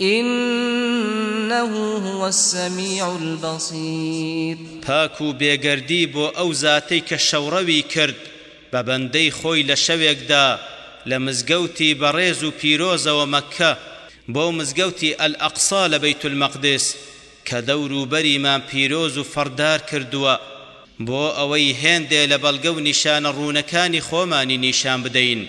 انه هو السمیع البصیر. پاک و بێگەردی بۆ ئەو زاتەی کە شەوڕەوی کرد بە بەندەی خۆی لە شەوێکدا لە مزگەوتی بەڕێز و پیرۆزەوە مەککە بۆ مزگەوتی الاقصی لە بیت المقدس کە دەور و بەریمان پیرۆز و فەڕدار کردووە بۆ ئەوەی هێندێ لە بەڵگە و نیشانە ڕوونەکانی خۆمانی نیشان بدەین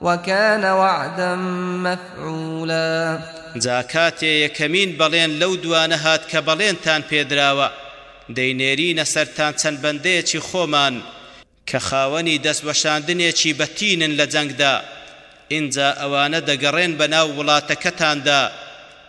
وکان وعدا مفعولا. جا کاتێ یەکەمین بەڵێن لەو دوانە هات کە بەڵێنتان پێدراوە، دەینێرینە سەرتان چەند بەندەیەکی خۆمان، کە خاوەنی دەست وەشاندنێکی بە تینن لە جەنگدا، ئینجا ئەوانە دەگەڕێن بەناو وڵاتەکەتاندا،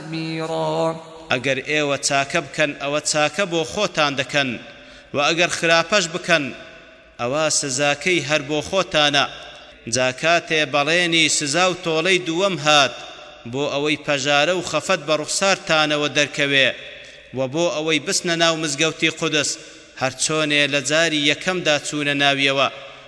تدمیرا. ئەگەر ئێوە چاکە بکەن ئەوە چاکە بۆ خۆتان دەکەن و ئەگەر خراپەش بکەن ئەوا سزاکەی هەر بۆ خۆتانە، جا کاتێ بەڵێنی سزا و تۆڵەی دووەم هات بۆ ئەوەی پەژارە و خەفەت بە ڕوخسارتانەوە دەرکەوێ و بۆ ئەوەی بچنە ناو مزگەوتی قودس هەرچۆنێ لە جاری یەکەمدا چوونە ناویەوە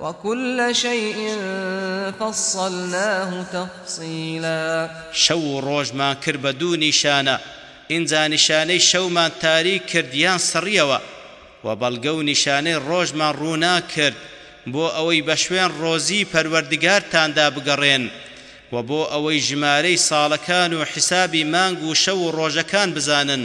وکل شیء فصلناه تفصیلا. شەو و ڕۆژمان کرد بە دوو نیشانە، ئینجا نیشانەی شەومان تاریک کرد یان سڕیەوە، وە بەڵگە و نیشانەی ڕۆژمان ڕووناک کرد، بۆ ئەوەی بە شوێن ڕۆزی پەروەردگارتاندا بگەڕێن، وە بۆ ئەوەی ژمارەی ساڵەکان و حیسابی مانگ و شەو و ڕۆژەکان بزانن.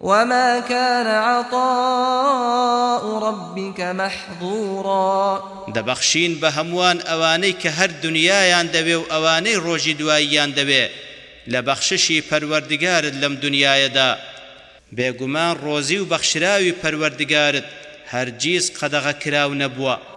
وما کان عطاء ربک محظورا. دەبەخشین بە هەمووان ئەوانەی کە هەر دنیایان دەوێ و ئەوانەی ڕۆژی دواییان دەوێ لە بەخششی پەروەردگارت لەم دنیایەدا، بێگومان ڕۆزی و بەخشراوی پەروەردگارت هەرگیز قەدەغەکراو نەبووە.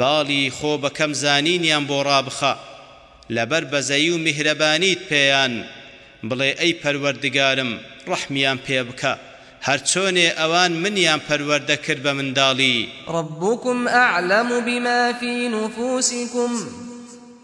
باڵی خۆ بە کەم زانینیان بۆ ڕابخە لەبەر بەزەیی و میهرەبانیت پێیان، بڵێ ئەی پەروەردگارم ڕەحمیان پێ بکە هەرچۆنێ ئەوان منیان پەروەردە کرد بە منداڵی. ربکم اعلم بما فی نفوسکم.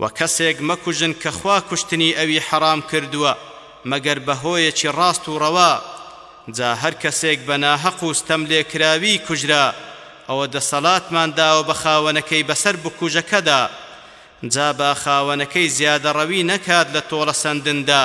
وە کەسێک مەکوژن کە خوا کوشتنی ئەوی حەرام کردووە مەگەر بە هۆیەکی ڕاست و ڕەوا، جا هەر کەسێک بە ناهەق و ستەم لێکراوی کوژرا ئەوە دەسەڵاتمان داوە بە خاوەنەکەی بەسەر بکوژەکەدا، جا با خاوەنەکەی زیادەڕەوی نەکات لە تۆڵەسەندندا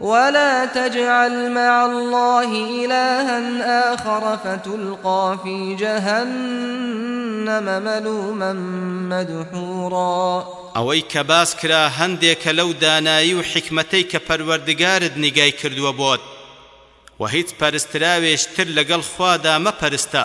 ولا تجعل مع اللە الها آخر فتلقی فی جهنم ملوما مدحورا ئەوەی کە باس کرا هەندێکە لەو دانایی و حیکمەتەی کە پەروەردگارت نیگای کردووە بۆت، وە هیچ پەرستراوێش تر لەگەڵ خوادا مەپەرستە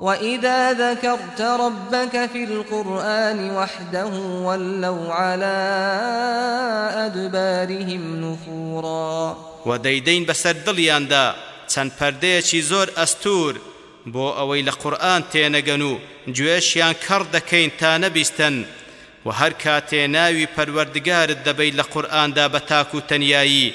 وإذا ذکرت ربک فی القرآن وحده ولوا علی أدبارهم نفورا. وە دەیدەین بەسەر دڵیاندا چەند پەردەیەکی زۆر ئەستوور بۆ ئەوەی لە قورئان تێنەگەن و گوێشیان کەڕ دەکەین تا نەبیستن، وە هەرکاتێ ناوی پەروەردگارت دەبەیت لە قورئاندا بە تاک و تەنیایی،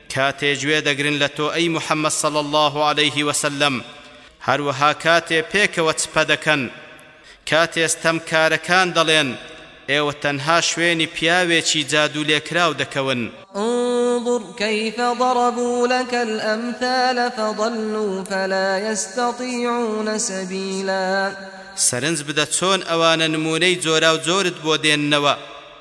کاتێ گوێ دەگرن لە تۆ ئەی محمد صلی اللە علیە وسلم هەروەها کاتێ پێکەوە چپە دەکەن کاتێ ستەم کارەکان دەڵێن ئێوە تەنها شوێنی پیاوێکی جادو لێکراو دەکەون. انظر کیف ضربو لک الامثال فضلو فلا یستطیعون سبیلا. سەرنج بدە چۆن ئەوانە نمونەی جۆراو جۆرت بۆ دێننەوە.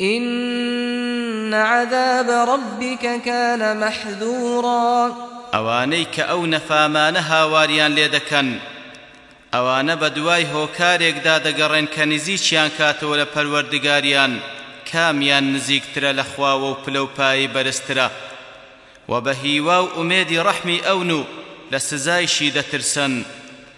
ان عذاب ربک کان محذورا. ئەوانەی کە ئەو نەفامانە هاواریان لێ دەکەن، ئەوانە بەدوای هۆکارێکدا دەگەڕێن کە نزیکیان کاتەوە لە پەروەردگاریان، کامیان نزیکترە لە خواوە و پلە و پایەی بەرزترە، وە بە هیوا و ئومێدی ڕەحمی ئەون و لە سزایشی دەترسن.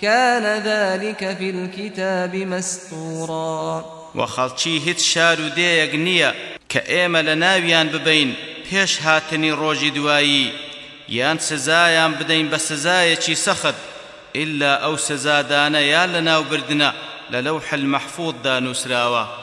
کان ذلک فی الکتاب مسطورا. وە خەڵکی هیچ شار و دێیەک نییە کە ئێمە لە ناویان ببەین پێش هاتنی ڕۆژی دوایی یان سزایان بدەین بە سزایەکی سەخت ئیلا ئەو سزادانە یا لەناوبردنە لە لەوح المحفوظ دا نووسراوە.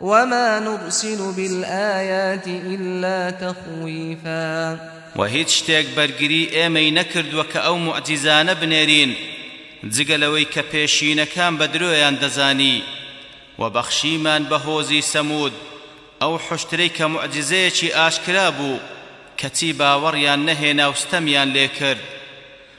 وما نرسل بالآیات الا تخویفا وە هیچ شتێک بەرگری ئێمەی نەکردووە کە ئەو موعجیزانە بنێرین جگە لەوەی کە پێشینەکان بە درۆیان دەزانی وە بەخشیمان بە هۆزی سەمود ئەو حوشترەی کە موعجیزەیەکی ئاشکرا بوو کەچی باوەڕیان نەهێنا و ستەمیان لێکرد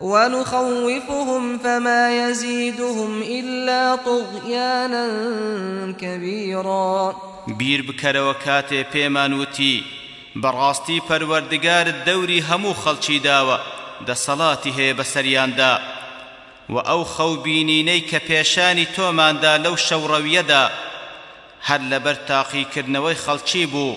ونخوفهم فما یزیدهم الا طغیانا کبیرا بیر بکەرەوە کاتێ پێمان وتی بەڕاستی پەروەردگارت دەوری هەموو خەڵکی داوە دەسەڵاتی هەیە بەسەریاندا وە ئەو خەو بینینەی کە پێشانی تۆمان دا لەو شەو ڕەویەدا هەر لەبەر تاقی کردنەوەی خەڵکی بوو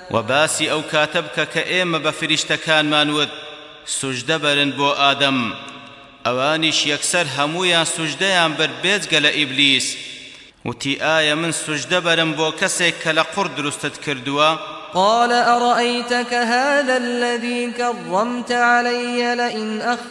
وە باسی ئەو کاتە بکە کە ئێمە بە فریشتەکانمان وت سوژدە بەرن بۆ ئادەم ئەوانیش یەکسەر هەموویان سوژدەیان برد بێجگە لە ئیبلیس وتی ئایا من سوژدە بەرم بۆ کەسێک کە لە قوڕ دروستت کردووە؟ قال ارایتک هذا الذی کرمت علی لئن اخرتنی الە یوم القیامە لئکونن من المحضرین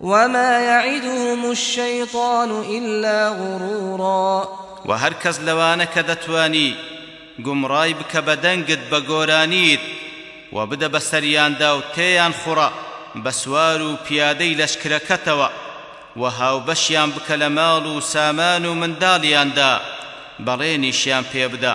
وما یعدهم الشیطان الا غرورا. وە هەر کەس لەوانە کە دەتوانی گومڕای بکە بە دەنگت بە گۆرانیت و بدە بە سەریاندا و تێیان خوڕە بە سوار و پیادەی لەشکرەکەتەوە و هاوبەشیان بکە لە ماڵ و سامان و منداڵیاندا بەڵێنیشیان پێ بدە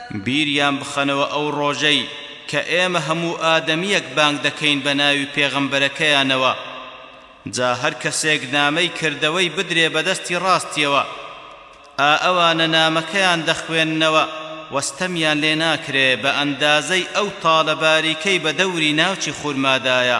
بیریان بخەنەوە ئەو ڕۆژەی کە ئێمە هەموو ئادەمیەک بانگ دەکەین بە ناوی پێغەمبەرەکەیانەوە جا هەر کەسێک نامەی کردەوەی بدرێ بە دەستی ڕاستیەوە ئا ئەوانە نامەکەیان دەخوێننەوە وە ستەمیان لێ ناکرێ بە ئەندازەی ئەو تاڵە باریکەی بە دەوری ناوچی خورمادایە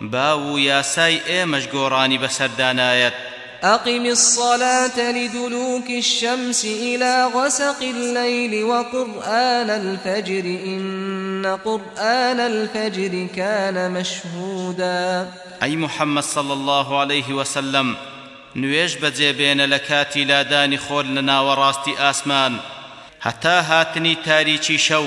باو و یاسای ئێمەش گۆڕانی بەسەردا نایەت. اقم الصلاة لدلوک الشمس الی غسق اللیل وقرآن الفجر ان قرآن الفجر کان مشهودا. ئەی محمد صلی اللە علیه وسلم نوێژ بەجێ بێنە لە کاتی لادانی خۆر لە ناوەڕاستی ئاسمان هەتا هاتنی تاریکی شەو،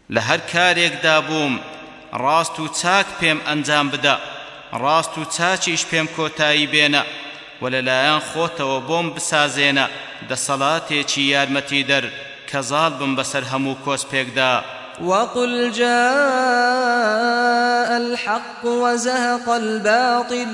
لە هەر کارێکدا بووم ڕاست و چاک پێم ئەنجام بدە، ڕاست و چاکیش پێم کۆتایی بێنە و لەلایەن خۆتەوە بۆم بسازێنە دەسەڵاتێکی یارمەتیدەر کە زاڵ بم بەسەر هەموو کۆسپێکدا. وقل جاء الحق وزهق الباطل.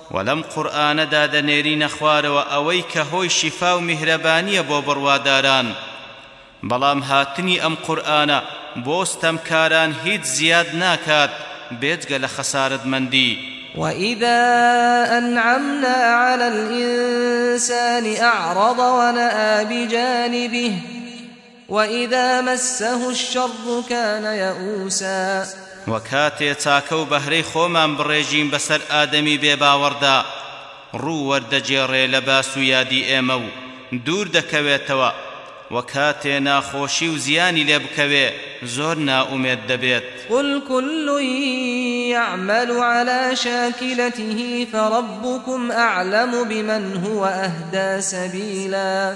وە لەم قورئانەدا دەنێرینە خوارەوە ئەوەی کە هۆی شیفا و میهرەبانیە بۆ بڕواداران بەڵام هاتنی ئەم قورئانە بۆ ستەمکاران هیچ زیاد ناکات بێجگە لە خەسارەتمەندی. وإذا أنعمنا على الإنسان أعرض ونأى بجانبه وَإِذَا مَسَّهُ الشَّرُّ کَانَ یَئُوسًا. وە کاتێ چاکە و بەهرەی خۆمان بڕێژین بەسەر ئادەمی بێ باوەڕدا، ڕوو وەردەگێڕێ لە باس و یادی ئێمە و دوور دەکەوێتەوە، وە کاتێ ناخۆشی و زیانی لێ بکەوێ زۆر نائومێد دەبێت. قل کل یعمل علی شاکلته فربکم اعلم بمن هو اهدی سبیلا.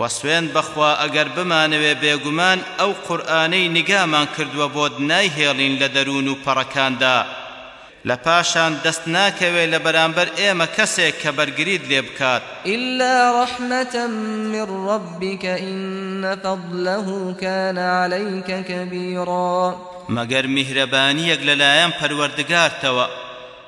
وە سوێند بەخوا ئەگەر بمانەوێ بێگومان ئەو قورئانەی نیگامان کردووە بۆت نایهێڵین لە دەروون و پەڕەکاندا لە پاشان دەست ناکەوێ لە بەرامبەر ئێمە کەسێک کە بەرگریت لێ بکات. الا رحمە من ربک ان فضله کان علیک کبیرا. مەگەر میهرەبانییەک لەلایەن پەروەردگارتەوە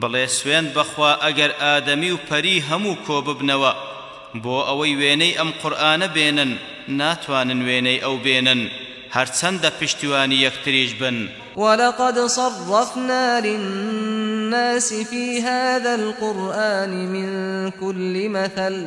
بڵێ سوێند بەخوا ئەگەر ئادەمی و پەری هەموو کۆببنەوە بۆ ئەوەی وێنەی ئەم قورئانە بێنن ناتوانن وێنەی ئەو بێنن هەرچەندە پشتیوانی یەکتریش بن. ولقد صرفنا للناس في هذا القرآن من كل مثل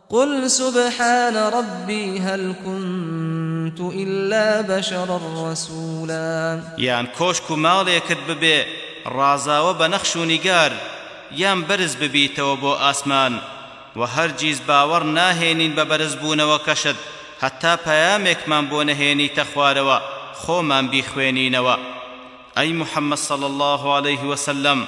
قل سبحان ربی هل کنت الا بشرا رسولا. یان کۆشک و ماڵێکت ببێ ڕازاوە بە نەخش و نیگار، یان بەرز ببیتەوە بۆ ئاسمان، وە هەرگیز باوەڕ ناهێنین بە بەرزبوونەوەکەشت هەتا پەیامێکمان بۆ نەهێنیتە خوارەوە خۆمان بیخوێنینەوە. ئەی محمد صلی اللە علیه وسلم!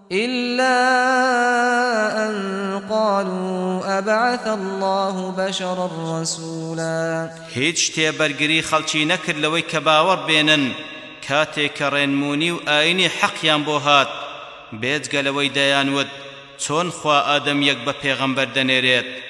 الا ان قالوا ابعث اللە بشرا رسولا هیچ شتێ بەرگری خەڵکی نەکرد لەوەی کە باوەڕ بێنن کاتێ کە ڕێنموونی و ئایینی حەقیان بۆ هات بێجگە لەوەی دەیانوت چۆن خوا ئادەمیەک بە پێغەمبەر دەنێرێت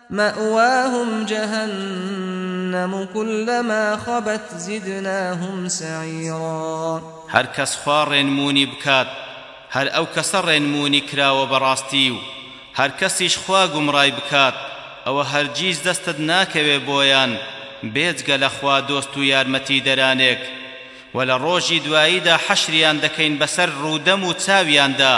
مەئواهم جەهەنەم کلما خەبت زدناهم سعیرا. هەر کەس خوا ڕێنموونی بکات هەر ئەو کەسە ڕێنموونی کراوە بە ڕاستی و هەر کەسیش خوا گومڕای بکات ئەوە هەرگیز دەستت ناکەوێ بۆیان بێجگە لە خوا دۆست و یارمەتی دەرانێک وە لە ڕۆژی دواییدا حەشریان دەکەین بەسەر ڕوو دەم و چاویاندا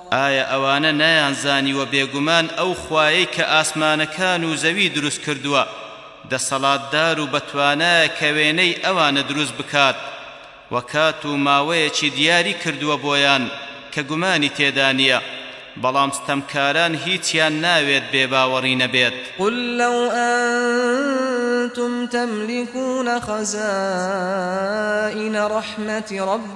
ئایا ئەوانە نەیانزانیوە بێگومان ئەو خوایەی کە ئاسمانەکان و زەوی دروست کردووە دەسەڵاتدار و بەتوانایە کە وێنەی ئەوانە دروست بکات و کات و ماوەیەکی دیاری کردووە بۆیان کە گومانی تێدا نییە بەڵام ستەمکاران هیچیان ناوێت بێباوەڕی نەبێت. قل لو انتم تملكون خزائن رحمة ربی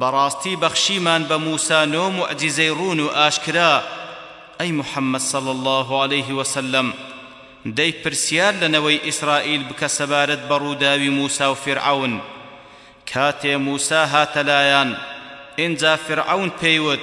بەڕاستی بەخشیمان بە موسا نۆ موعجیزەی ڕوون و ئاشکرا، ئەی محەمەد صلی اللە علیه وسلم دەی پرسیار لە نەوەی ئیسرائیل بکە سەبارەت بە ڕووداوی موسا و فیرعەون کاتێ موسا هاتە لایان ئینجا فیرعەون پێی وت،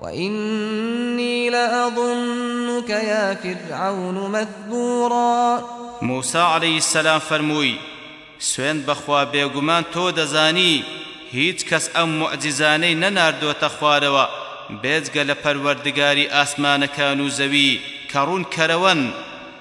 وإنی لأظنک یا فرعون مثبورا. موسا علیە السلام فەرمووی، سوێند بەخوا بێگومان تۆ دەزانی هیچ کەس ئەم موعجیزانەی نەناردۆتە خوارەوە بێجگە لە پەروەردگاری ئاسمانەکان و زەوی کە ڕوون کەرەوەن،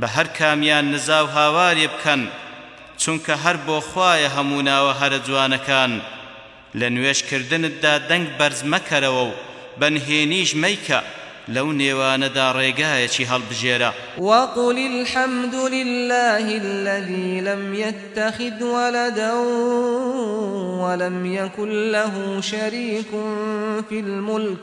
بە هەر کامیان نزا و هاوارێ بکەن چونکە هەر بۆ خوایە هەموو ناوە هەرە جوانەکان لە نوێژ کردنتدا دەنگ بەرز مەکەرەوە و بە نهێنیش مەیکە لەو نێوانەدا ڕێگایەکی هەڵبژێرە. وقل الحمد للە الذی لم یتخذ ولدا ولم یکن له شریک فی الملک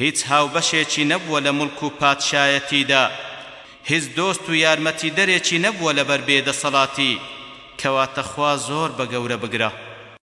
هیچ هاوبەشێکی نەبووە لە موڵک و پادشایەتیدا، هیچ دۆست و یارمەتیدەرێکی نەبووە لەبەر بێدەسەڵاتی، کەواتە خوا زۆر بە گەورە بگرە.